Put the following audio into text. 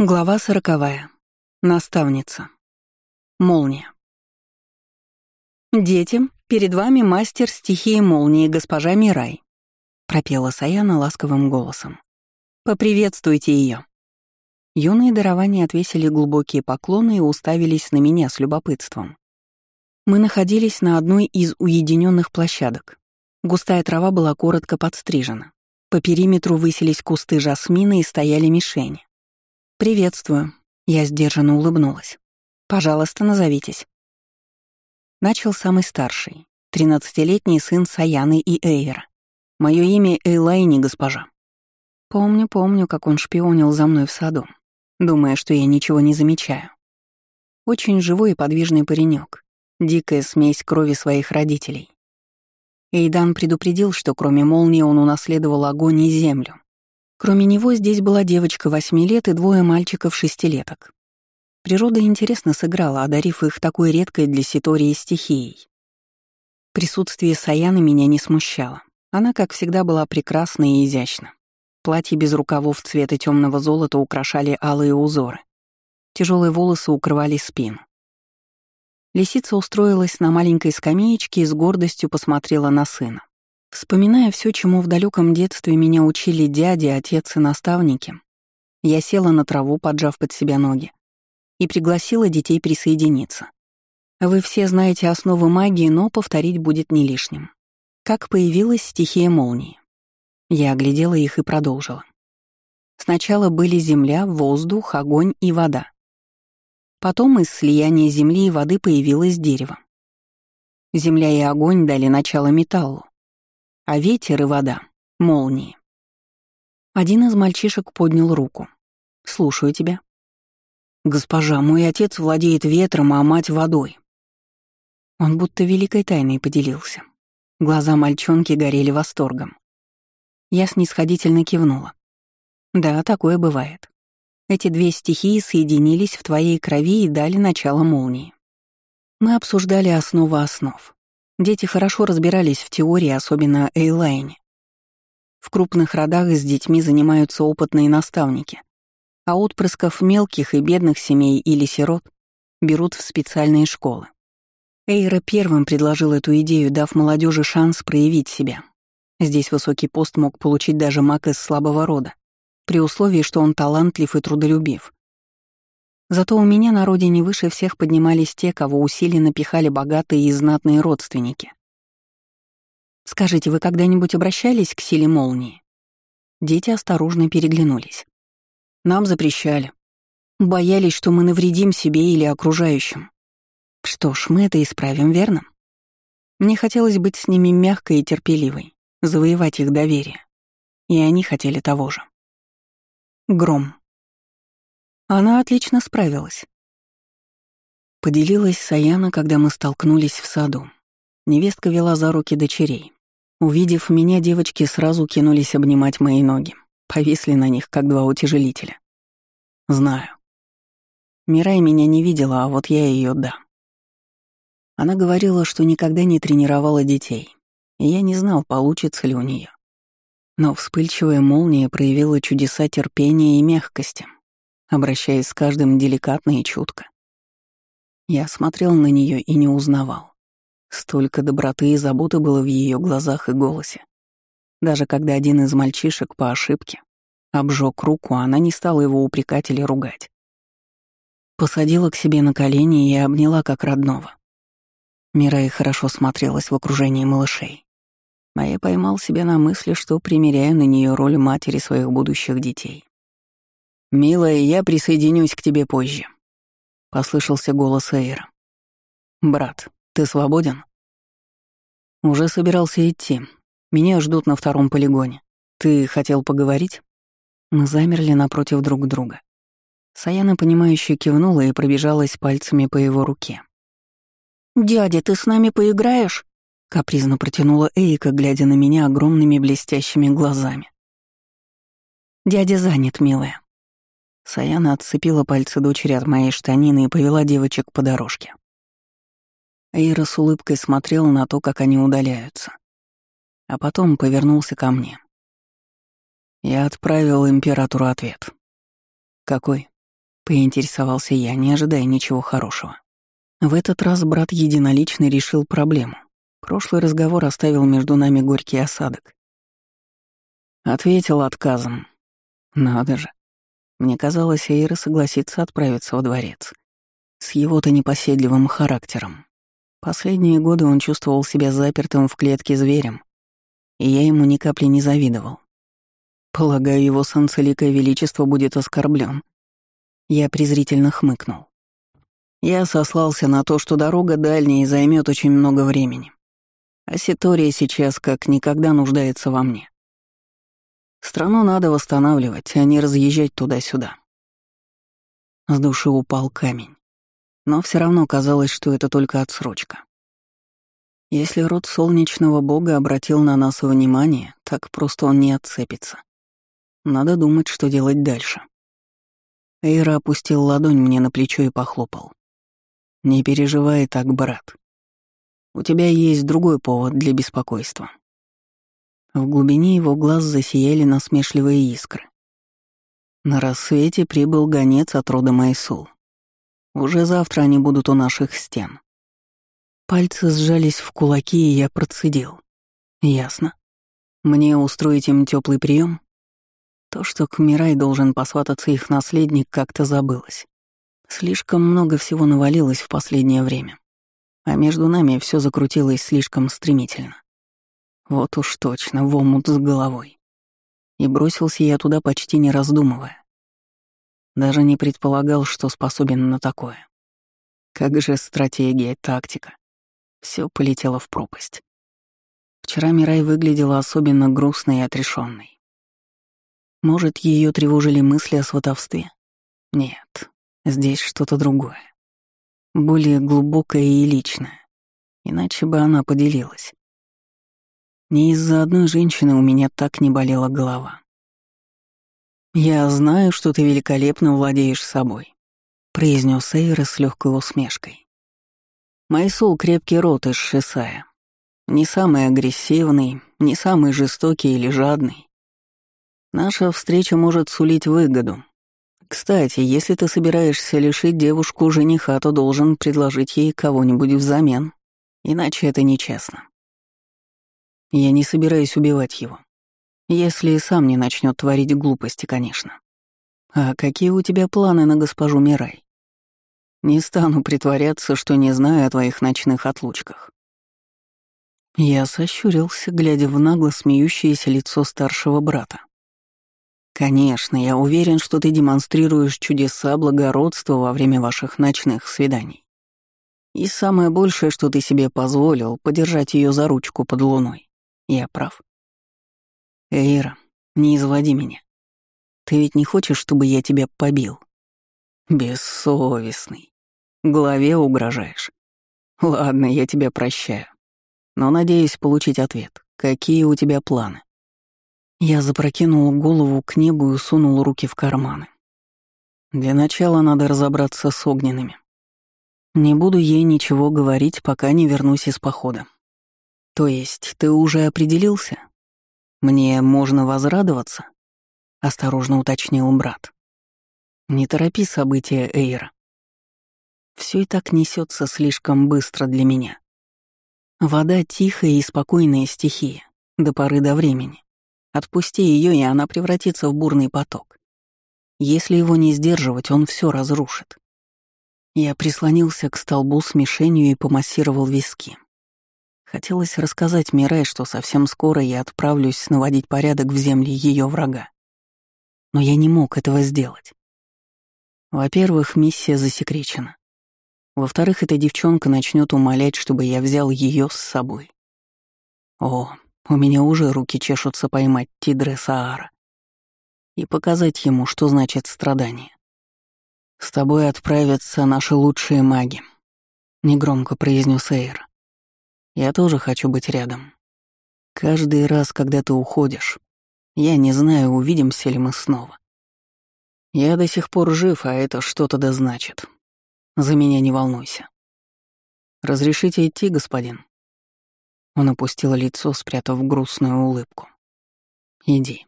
Глава сороковая. Наставница. Молния. «Дети, перед вами мастер стихии молнии, госпожа Мирай», — пропела Саяна ласковым голосом. «Поприветствуйте ее. Юные дарования отвесили глубокие поклоны и уставились на меня с любопытством. Мы находились на одной из уединенных площадок. Густая трава была коротко подстрижена. По периметру высились кусты жасмина и стояли мишени. «Приветствую», — я сдержанно улыбнулась. «Пожалуйста, назовитесь». Начал самый старший, тринадцатилетний сын Саяны и Эйра. Мое имя Эйлайни, госпожа. Помню, помню, как он шпионил за мной в саду, думая, что я ничего не замечаю. Очень живой и подвижный паренек, дикая смесь крови своих родителей. Эйдан предупредил, что кроме молнии он унаследовал огонь и землю, Кроме него здесь была девочка восьми лет и двое мальчиков шестилеток. Природа интересно сыграла, одарив их такой редкой для Ситории стихией. Присутствие Саяны меня не смущало. Она, как всегда, была прекрасна и изящна. Платье без рукавов цвета темного золота украшали алые узоры. Тяжелые волосы укрывали спину. Лисица устроилась на маленькой скамеечке и с гордостью посмотрела на сына. Вспоминая все, чему в далеком детстве меня учили дяди, отец и наставники, я села на траву, поджав под себя ноги, и пригласила детей присоединиться. Вы все знаете основы магии, но повторить будет не лишним. Как появилась стихия молнии? Я оглядела их и продолжила. Сначала были земля, воздух, огонь и вода. Потом из слияния земли и воды появилось дерево. Земля и огонь дали начало металлу, а ветер и вода — молнии. Один из мальчишек поднял руку. «Слушаю тебя». «Госпожа, мой отец владеет ветром, а мать — водой». Он будто великой тайной поделился. Глаза мальчонки горели восторгом. Я снисходительно кивнула. «Да, такое бывает. Эти две стихии соединились в твоей крови и дали начало молнии. Мы обсуждали основы основ. Дети хорошо разбирались в теории, особенно Эйлайне. В крупных родах с детьми занимаются опытные наставники, а отпрысков мелких и бедных семей или сирот берут в специальные школы. Эйра первым предложил эту идею, дав молодежи шанс проявить себя. Здесь высокий пост мог получить даже маг из слабого рода, при условии, что он талантлив и трудолюбив. Зато у меня на родине выше всех поднимались те, кого усиленно пихали богатые и знатные родственники. Скажите, вы когда-нибудь обращались к силе молнии? Дети осторожно переглянулись. Нам запрещали. Боялись, что мы навредим себе или окружающим. Что ж, мы это исправим, верно? Мне хотелось быть с ними мягкой и терпеливой, завоевать их доверие. И они хотели того же. Гром. Она отлично справилась. Поделилась Саяна, когда мы столкнулись в саду. Невестка вела за руки дочерей. Увидев меня, девочки сразу кинулись обнимать мои ноги. Повисли на них, как два утяжелителя. Знаю. Мирай меня не видела, а вот я ее да. Она говорила, что никогда не тренировала детей, и я не знал, получится ли у нее. Но вспыльчивая молния проявила чудеса терпения и мягкости, обращаясь с каждым деликатно и чутко. Я смотрел на нее и не узнавал. Столько доброты и заботы было в ее глазах и голосе. Даже когда один из мальчишек по ошибке обжег руку, она не стала его упрекать или ругать. Посадила к себе на колени и обняла как родного. Мирай хорошо смотрелась в окружении малышей. А я поймал себя на мысли, что примеряю на нее роль матери своих будущих детей. «Милая, я присоединюсь к тебе позже», — послышался голос Эйра. «Брат, ты свободен?» «Уже собирался идти. Меня ждут на втором полигоне. Ты хотел поговорить?» Мы замерли напротив друг друга. Саяна, понимающе кивнула и пробежалась пальцами по его руке. «Дядя, ты с нами поиграешь?» — капризно протянула Эйка, глядя на меня огромными блестящими глазами. «Дядя занят, милая», Саяна отцепила пальцы дочери от моей штанины и повела девочек по дорожке. Эйра с улыбкой смотрел на то, как они удаляются. А потом повернулся ко мне. Я отправил императору ответ. Какой? Поинтересовался я, не ожидая ничего хорошего. В этот раз брат единолично решил проблему. Прошлый разговор оставил между нами горький осадок. Ответил отказом. Надо же. Мне казалось, Эйра согласится отправиться во дворец. С его-то непоседливым характером. Последние годы он чувствовал себя запертым в клетке зверем, и я ему ни капли не завидовал. Полагаю, его санцеликое величество будет оскорблен. Я презрительно хмыкнул. Я сослался на то, что дорога дальняя и займет очень много времени. А Ситория сейчас как никогда нуждается во мне. Страну надо восстанавливать, а не разъезжать туда-сюда. С души упал камень. Но все равно казалось, что это только отсрочка. Если род солнечного бога обратил на нас внимание, так просто он не отцепится. Надо думать, что делать дальше. Эйра опустил ладонь мне на плечо и похлопал. «Не переживай так, брат. У тебя есть другой повод для беспокойства». В глубине его глаз засияли насмешливые искры. На рассвете прибыл гонец от рода Майсул. Уже завтра они будут у наших стен. Пальцы сжались в кулаки, и я процедил. Ясно. Мне устроить им теплый прием? То, что к Мирай должен посвататься их наследник, как-то забылось. Слишком много всего навалилось в последнее время. А между нами все закрутилось слишком стремительно. Вот уж точно, в омут с головой. И бросился я туда почти не раздумывая. Даже не предполагал, что способен на такое. Как же стратегия, тактика. Все полетело в пропасть. Вчера Мирай выглядела особенно грустной и отрешенной. Может, ее тревожили мысли о сватовстве? Нет, здесь что-то другое. Более глубокое и личное. Иначе бы она поделилась. Не из-за одной женщины у меня так не болела голова. «Я знаю, что ты великолепно владеешь собой», — произнес Эйра с легкой усмешкой. «Майсул — крепкий рот из Шисая. Не самый агрессивный, не самый жестокий или жадный. Наша встреча может сулить выгоду. Кстати, если ты собираешься лишить девушку жениха, то должен предложить ей кого-нибудь взамен. Иначе это нечестно. Я не собираюсь убивать его. Если и сам не начнет творить глупости, конечно. А какие у тебя планы на госпожу Мирай? Не стану притворяться, что не знаю о твоих ночных отлучках. Я сощурился, глядя в нагло смеющееся лицо старшего брата. «Конечно, я уверен, что ты демонстрируешь чудеса благородства во время ваших ночных свиданий. И самое большее, что ты себе позволил, подержать ее за ручку под луной. Я прав. Эйра, не изводи меня. Ты ведь не хочешь, чтобы я тебя побил? Бессовестный. Главе угрожаешь. Ладно, я тебя прощаю. Но надеюсь получить ответ. Какие у тебя планы? Я запрокинул голову к небу и сунул руки в карманы. Для начала надо разобраться с огненными. Не буду ей ничего говорить, пока не вернусь из похода. «То есть ты уже определился? Мне можно возрадоваться?» — осторожно уточнил брат. «Не торопи события, Эйра. Все и так несется слишком быстро для меня. Вода — тихая и спокойная стихия, до поры до времени. Отпусти ее, и она превратится в бурный поток. Если его не сдерживать, он все разрушит. Я прислонился к столбу с мишенью и помассировал виски. Хотелось рассказать Мирай, что совсем скоро я отправлюсь наводить порядок в земле ее врага. Но я не мог этого сделать. Во-первых, миссия засекречена. Во-вторых, эта девчонка начнет умолять, чтобы я взял ее с собой. О, у меня уже руки чешутся поймать Тидре Саара и показать ему, что значит страдание. «С тобой отправятся наши лучшие маги», — негромко произнес Эйр. Я тоже хочу быть рядом. Каждый раз, когда ты уходишь, я не знаю, увидимся ли мы снова. Я до сих пор жив, а это что-то да значит. За меня не волнуйся. Разрешите идти, господин? Он опустил лицо, спрятав грустную улыбку. Иди.